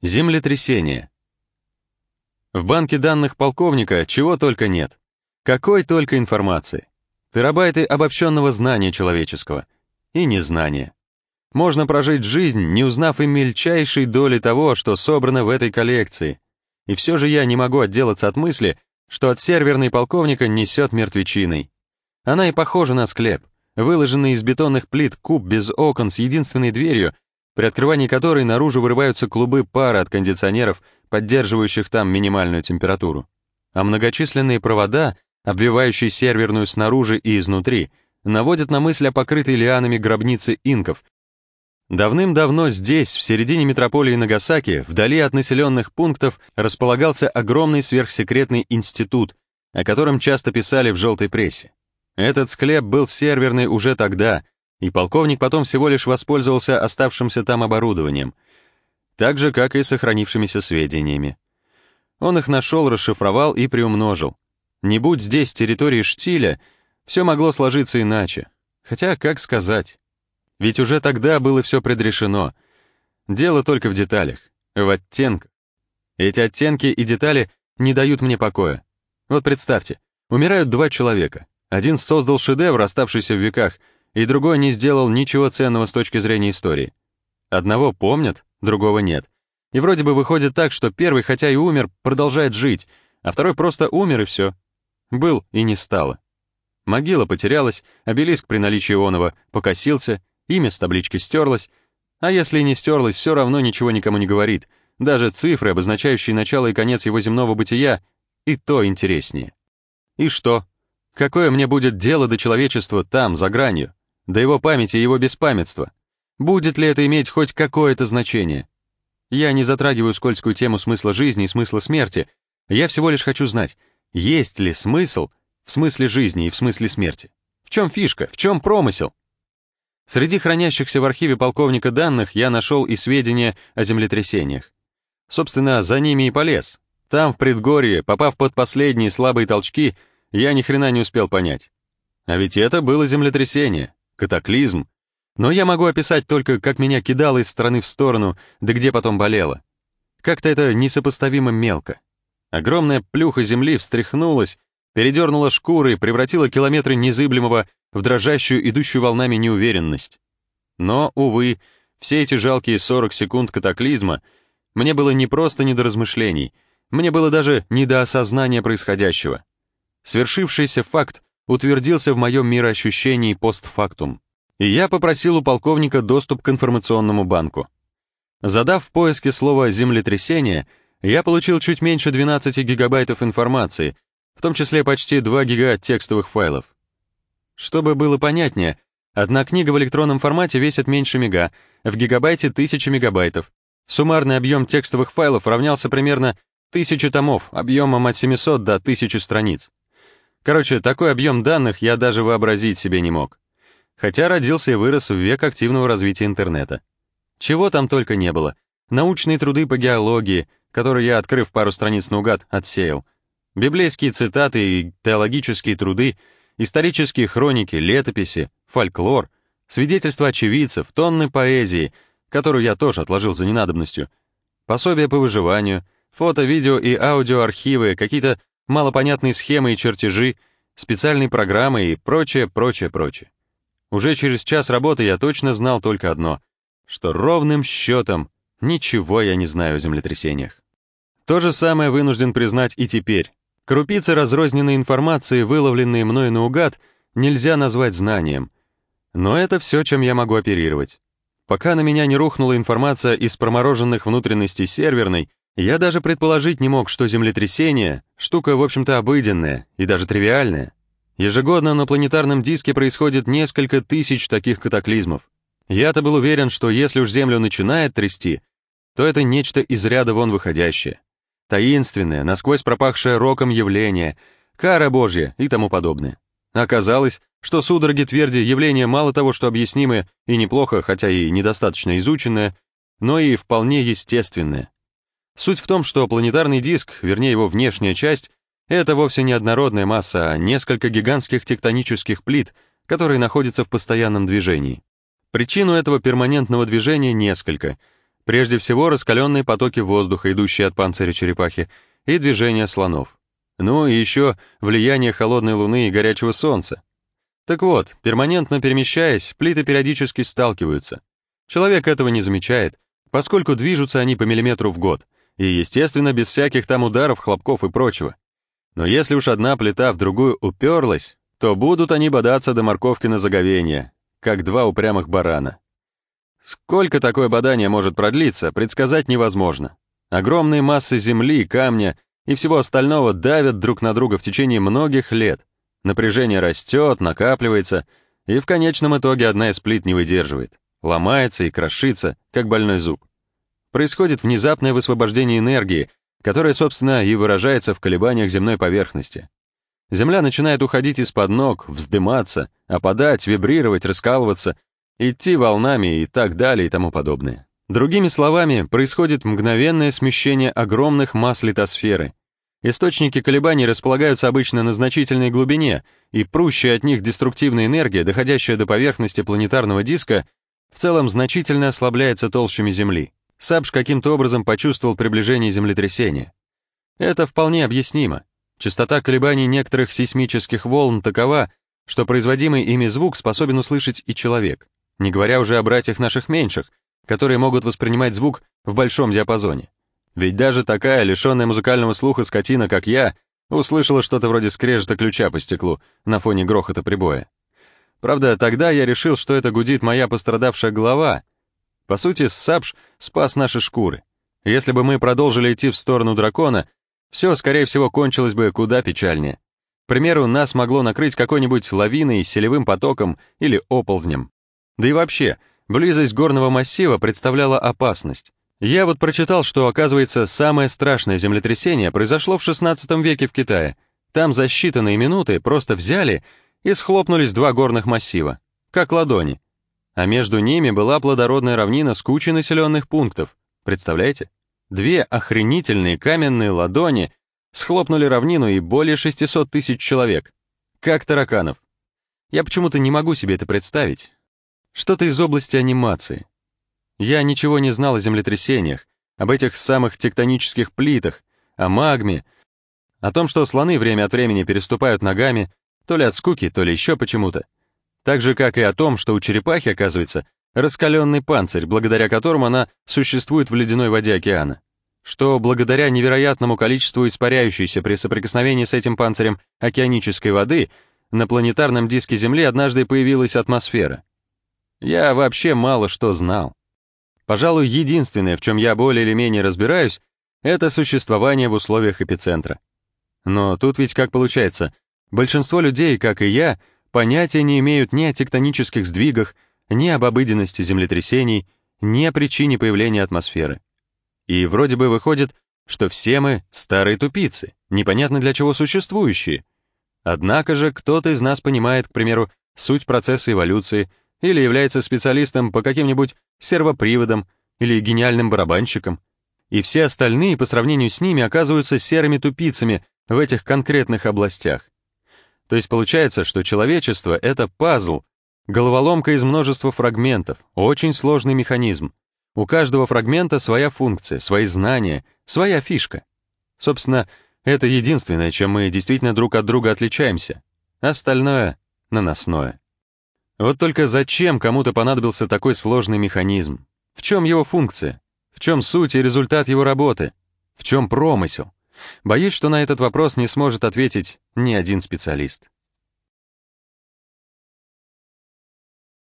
Землетрясение. В банке данных полковника чего только нет. Какой только информации. Терабайты обобщенного знания человеческого. И незнания. Можно прожить жизнь, не узнав и мельчайшей доли того, что собрано в этой коллекции. И все же я не могу отделаться от мысли, что от серверной полковника несет мертвечиной. Она и похожа на склеп, выложенный из бетонных плит куб без окон с единственной дверью, при открывании которой наружу вырываются клубы пара от кондиционеров, поддерживающих там минимальную температуру. А многочисленные провода, обвивающие серверную снаружи и изнутри, наводят на мысль о покрытой лианами гробнице инков. Давным-давно здесь, в середине метрополии Нагасаки, вдали от населенных пунктов, располагался огромный сверхсекретный институт, о котором часто писали в желтой прессе. Этот склеп был серверный уже тогда, и полковник потом всего лишь воспользовался оставшимся там оборудованием, так же, как и сохранившимися сведениями. Он их нашел, расшифровал и приумножил. Не будь здесь территории штиля, все могло сложиться иначе. Хотя, как сказать? Ведь уже тогда было все предрешено. Дело только в деталях, в оттенках. Эти оттенки и детали не дают мне покоя. Вот представьте, умирают два человека. Один создал шедевр, оставшийся в веках, и другой не сделал ничего ценного с точки зрения истории. Одного помнят, другого нет. И вроде бы выходит так, что первый, хотя и умер, продолжает жить, а второй просто умер и все. Был и не стало. Могила потерялась, обелиск при наличии Ионова покосился, имя с таблички стерлось, а если и не стерлось, все равно ничего никому не говорит, даже цифры, обозначающие начало и конец его земного бытия, и то интереснее. И что? Какое мне будет дело до человечества там, за гранью? До его памяти и его беспамятства. Будет ли это иметь хоть какое-то значение? Я не затрагиваю скользкую тему смысла жизни и смысла смерти. Я всего лишь хочу знать, есть ли смысл в смысле жизни и в смысле смерти. В чем фишка, в чем промысел? Среди хранящихся в архиве полковника данных я нашел и сведения о землетрясениях. Собственно, за ними и полез. Там, в предгорье, попав под последние слабые толчки, я ни хрена не успел понять. А ведь это было землетрясение катаклизм, но я могу описать только, как меня кидало из стороны в сторону, да где потом болело. Как-то это несопоставимо мелко. Огромная плюха земли встряхнулась, передернула шкуры и превратила километры незыблемого в дрожащую, идущую волнами неуверенность. Но, увы, все эти жалкие 40 секунд катаклизма мне было не просто не до размышлений, мне было даже не до осознания происходящего. Свершившийся факт утвердился в моем мироощущении постфактум, и я попросил у полковника доступ к информационному банку. Задав в поиске слово «землетрясение», я получил чуть меньше 12 гигабайтов информации, в том числе почти 2 гига текстовых файлов. Чтобы было понятнее, одна книга в электронном формате весит меньше мега, в гигабайте 1000 мегабайтов. Суммарный объем текстовых файлов равнялся примерно 1000 томов, объемом от 700 до 1000 страниц. Короче, такой объем данных я даже вообразить себе не мог. Хотя родился и вырос в век активного развития интернета. Чего там только не было. Научные труды по геологии, которые я, открыв пару страниц наугад, отсеял. Библейские цитаты и теологические труды, исторические хроники, летописи, фольклор, свидетельства очевидцев, тонны поэзии, которую я тоже отложил за ненадобностью, пособия по выживанию, фото, видео и аудиоархивы, какие-то малопонятные схемы и чертежи, специальные программы и прочее, прочее, прочее. Уже через час работы я точно знал только одно, что ровным счетом ничего я не знаю о землетрясениях. То же самое вынужден признать и теперь. Крупицы разрозненной информации, выловленные мною наугад, нельзя назвать знанием. Но это все, чем я могу оперировать. Пока на меня не рухнула информация из промороженных внутренностей серверной, я даже предположить не мог, что землетрясение — штука, в общем-то, обыденная и даже тривиальная. Ежегодно на планетарном диске происходит несколько тысяч таких катаклизмов. Я-то был уверен, что если уж Землю начинает трясти, то это нечто из ряда вон выходящее. Таинственное, насквозь пропахшее роком явление, кара Божья и тому подобное. Оказалось, что судороги тверди явление мало того, что объяснимое и неплохо, хотя и недостаточно изученное, но и вполне естественное. Суть в том, что планетарный диск, вернее его внешняя часть, это вовсе не однородная масса, а несколько гигантских тектонических плит, которые находятся в постоянном движении. Причину этого перманентного движения несколько. Прежде всего, раскаленные потоки воздуха, идущие от панциря черепахи, и движение слонов. Ну и еще влияние холодной луны и горячего солнца. Так вот, перманентно перемещаясь, плиты периодически сталкиваются. Человек этого не замечает, поскольку движутся они по миллиметру в год, и, естественно, без всяких там ударов, хлопков и прочего. Но если уж одна плита в другую уперлась, то будут они бодаться до морковки на заговение, как два упрямых барана. Сколько такое бодание может продлиться, предсказать невозможно. Огромные массы земли, камня и всего остального давят друг на друга в течение многих лет. Напряжение растет, накапливается, и в конечном итоге одна из плит не выдерживает, ломается и крошится, как больной зуб. Происходит внезапное высвобождение энергии, которое, собственно, и выражается в колебаниях земной поверхности. Земля начинает уходить из-под ног, вздыматься, опадать, вибрировать, раскалываться, идти волнами и так далее и тому подобное. Другими словами, происходит мгновенное смещение огромных масс литосферы. Источники колебаний располагаются обычно на значительной глубине, и прущая от них деструктивная энергия, доходящая до поверхности планетарного диска, в целом значительно ослабляется толщами Земли. Сабж каким-то образом почувствовал приближение землетрясения. Это вполне объяснимо. Частота колебаний некоторых сейсмических волн такова, что производимый ими звук способен услышать и человек, не говоря уже о братьях наших меньших, которые могут воспринимать звук в большом диапазоне. Ведь даже такая, лишенная музыкального слуха скотина, как я, услышала что-то вроде скрежета ключа по стеклу на фоне грохота прибоя. Правда, тогда я решил, что это гудит моя пострадавшая голова. По сути, Сапш спас наши шкуры. Если бы мы продолжили идти в сторону дракона, все, скорее всего, кончилось бы куда печальнее. К примеру, нас могло накрыть какой-нибудь лавиной, селевым потоком или оползнем. Да и вообще, близость горного массива представляла опасность. Я вот прочитал, что, оказывается, самое страшное землетрясение произошло в 16 веке в Китае. Там за считанные минуты просто взяли и схлопнулись два горных массива, как ладони. А между ними была плодородная равнина с кучей населенных пунктов. Представляете? Две охренительные каменные ладони схлопнули равнину и более 600 тысяч человек. Как тараканов. Я почему-то не могу себе это представить. Что-то из области анимации. Я ничего не знал о землетрясениях, об этих самых тектонических плитах, о магме, о том, что слоны время от времени переступают ногами, то ли от скуки, то ли еще почему-то. Так же, как и о том, что у черепахи, оказывается, раскаленный панцирь, благодаря которому она существует в ледяной воде океана. Что благодаря невероятному количеству испаряющейся при соприкосновении с этим панцирем океанической воды на планетарном диске Земли однажды появилась атмосфера. Я вообще мало что знал. Пожалуй, единственное, в чем я более или менее разбираюсь, это существование в условиях эпицентра. Но тут ведь как получается, большинство людей, как и я, понятия не имеют ни о тектонических сдвигах, ни об обыденности землетрясений, ни о причине появления атмосферы. И вроде бы выходит, что все мы старые тупицы, непонятно для чего существующие. Однако же кто-то из нас понимает, к примеру, суть процесса эволюции или является специалистом по каким-нибудь сервоприводам или гениальным барабанщиком, и все остальные по сравнению с ними оказываются серыми тупицами в этих конкретных областях. То есть получается, что человечество — это пазл, Головоломка из множества фрагментов, очень сложный механизм. У каждого фрагмента своя функция, свои знания, своя фишка. Собственно, это единственное, чем мы действительно друг от друга отличаемся. Остальное — наносное. Вот только зачем кому-то понадобился такой сложный механизм? В чем его функция? В чем суть и результат его работы? В чем промысел? Боюсь, что на этот вопрос не сможет ответить ни один специалист.